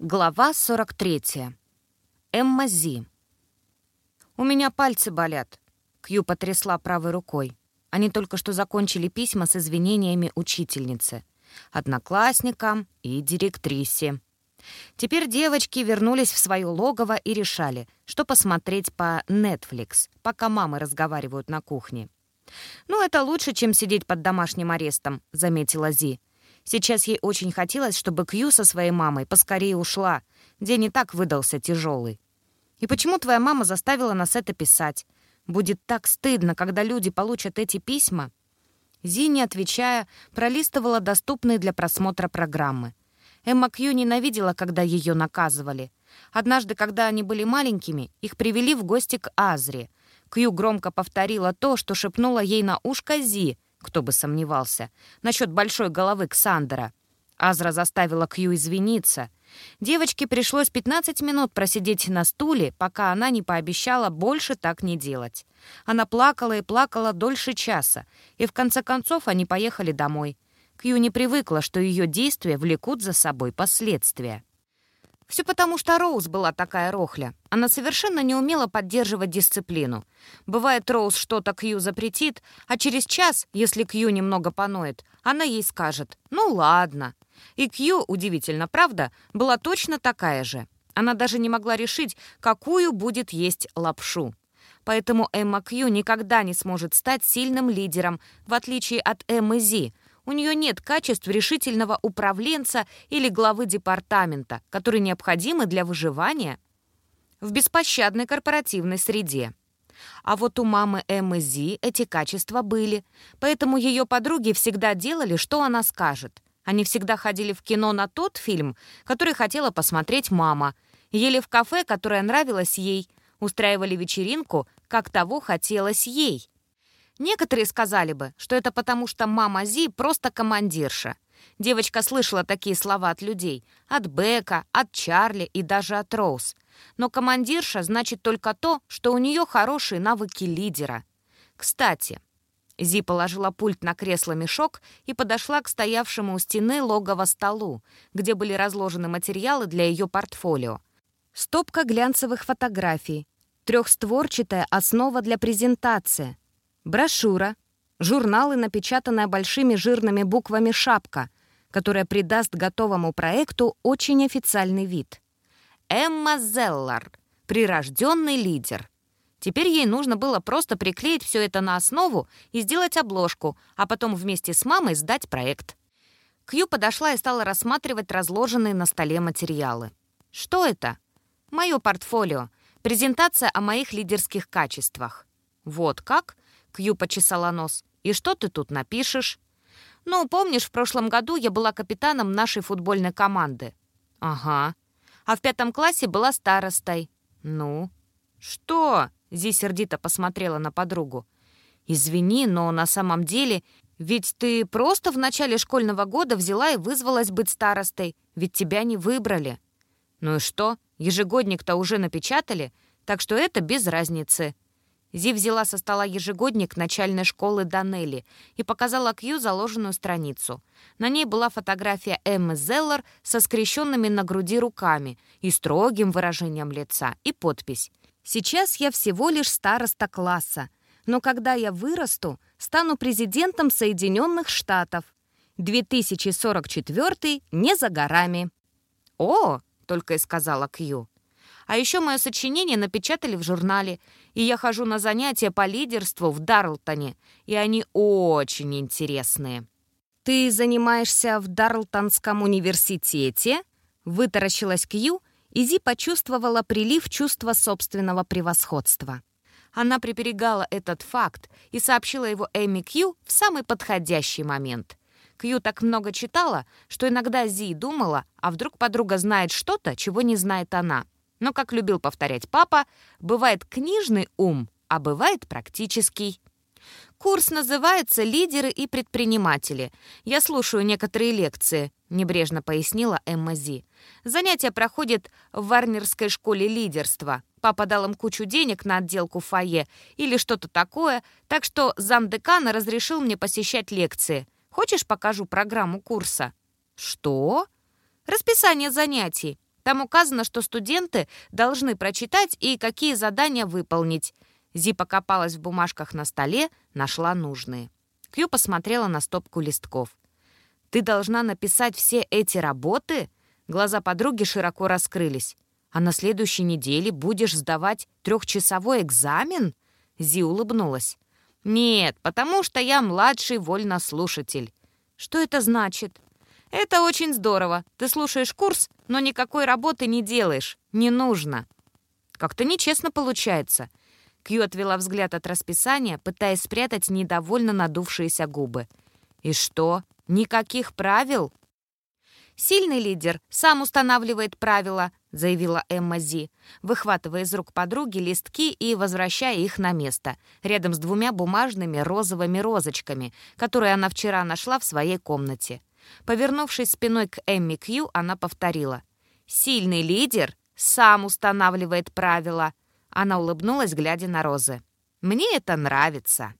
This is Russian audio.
Глава 43. Эмма Зи. «У меня пальцы болят», — Кью потрясла правой рукой. Они только что закончили письма с извинениями учительницы, одноклассникам и директрисе. Теперь девочки вернулись в свое логово и решали, что посмотреть по Netflix, пока мамы разговаривают на кухне. «Ну, это лучше, чем сидеть под домашним арестом», — заметила Зи. Сейчас ей очень хотелось, чтобы Кью со своей мамой поскорее ушла. День и так выдался тяжелый. «И почему твоя мама заставила нас это писать? Будет так стыдно, когда люди получат эти письма». Зи, не отвечая, пролистывала доступные для просмотра программы. Эмма Кью ненавидела, когда ее наказывали. Однажды, когда они были маленькими, их привели в гости к Азре. Кью громко повторила то, что шепнула ей на ушко Зи, кто бы сомневался, насчет большой головы Ксандера. Азра заставила Кью извиниться. Девочке пришлось 15 минут просидеть на стуле, пока она не пообещала больше так не делать. Она плакала и плакала дольше часа, и в конце концов они поехали домой. Кью не привыкла, что ее действия влекут за собой последствия. Все потому, что Роуз была такая рохля. Она совершенно не умела поддерживать дисциплину. Бывает, Роуз что-то Кью запретит, а через час, если Кью немного поноет, она ей скажет «ну ладно». И Кью, удивительно, правда, была точно такая же. Она даже не могла решить, какую будет есть лапшу. Поэтому Эмма Кью никогда не сможет стать сильным лидером, в отличие от Эммы Зи, у нее нет качеств решительного управленца или главы департамента, которые необходимы для выживания в беспощадной корпоративной среде. А вот у мамы Эммы Зи эти качества были, поэтому ее подруги всегда делали, что она скажет. Они всегда ходили в кино на тот фильм, который хотела посмотреть мама, ели в кафе, которое нравилось ей, устраивали вечеринку, как того хотелось ей. Некоторые сказали бы, что это потому, что мама Зи просто командирша. Девочка слышала такие слова от людей. От Бека, от Чарли и даже от Роуз. Но командирша значит только то, что у нее хорошие навыки лидера. Кстати, Зи положила пульт на кресло-мешок и подошла к стоявшему у стены логово столу, где были разложены материалы для ее портфолио. Стопка глянцевых фотографий, трехстворчатая основа для презентации — Брошюра, журналы, напечатанная большими жирными буквами «Шапка», которая придаст готовому проекту очень официальный вид. Эмма Зеллар, прирожденный лидер. Теперь ей нужно было просто приклеить все это на основу и сделать обложку, а потом вместе с мамой сдать проект. Кью подошла и стала рассматривать разложенные на столе материалы. Что это? Мое портфолио. Презентация о моих лидерских качествах. Вот как? Кью почесала нос. «И что ты тут напишешь?» «Ну, помнишь, в прошлом году я была капитаном нашей футбольной команды?» «Ага. А в пятом классе была старостой». «Ну?» «Что?» — Зи сердито посмотрела на подругу. «Извини, но на самом деле... Ведь ты просто в начале школьного года взяла и вызвалась быть старостой, ведь тебя не выбрали». «Ну и что? Ежегодник-то уже напечатали, так что это без разницы». Зи взяла со стола ежегодник начальной школы Данелли и показала Кью заложенную страницу. На ней была фотография Эммы Зеллер со скрещенными на груди руками и строгим выражением лица, и подпись «Сейчас я всего лишь староста класса, но когда я вырасту, стану президентом Соединенных Штатов. 2044 не за горами». «О!» — только и сказала Кью. А еще мое сочинение напечатали в журнале, и я хожу на занятия по лидерству в Дарлтоне, и они очень интересные». «Ты занимаешься в Дарлтонском университете?» Вытаращилась Кью, и Зи почувствовала прилив чувства собственного превосходства. Она приперегала этот факт и сообщила его Эми Кью в самый подходящий момент. Кью так много читала, что иногда Зи думала, а вдруг подруга знает что-то, чего не знает она. Но, как любил повторять папа, бывает книжный ум, а бывает практический. Курс называется «Лидеры и предприниматели». Я слушаю некоторые лекции, небрежно пояснила Эмма Зи. Занятия проходят в Варнерской школе лидерства. Папа дал им кучу денег на отделку фойе или что-то такое, так что замдекана разрешил мне посещать лекции. Хочешь, покажу программу курса? Что? Расписание занятий. Там указано, что студенты должны прочитать и какие задания выполнить. Зи покопалась в бумажках на столе, нашла нужные. Кью посмотрела на стопку листков. «Ты должна написать все эти работы?» Глаза подруги широко раскрылись. «А на следующей неделе будешь сдавать трехчасовой экзамен?» Зи улыбнулась. «Нет, потому что я младший вольнослушатель». «Что это значит?» «Это очень здорово. Ты слушаешь курс, но никакой работы не делаешь. Не нужно». «Как-то нечестно получается». Кью отвела взгляд от расписания, пытаясь спрятать недовольно надувшиеся губы. «И что? Никаких правил?» «Сильный лидер сам устанавливает правила», — заявила Эмма Зи, выхватывая из рук подруги листки и возвращая их на место, рядом с двумя бумажными розовыми розочками, которые она вчера нашла в своей комнате. Повернувшись спиной к Эмми Кью, она повторила. «Сильный лидер сам устанавливает правила». Она улыбнулась, глядя на розы. «Мне это нравится».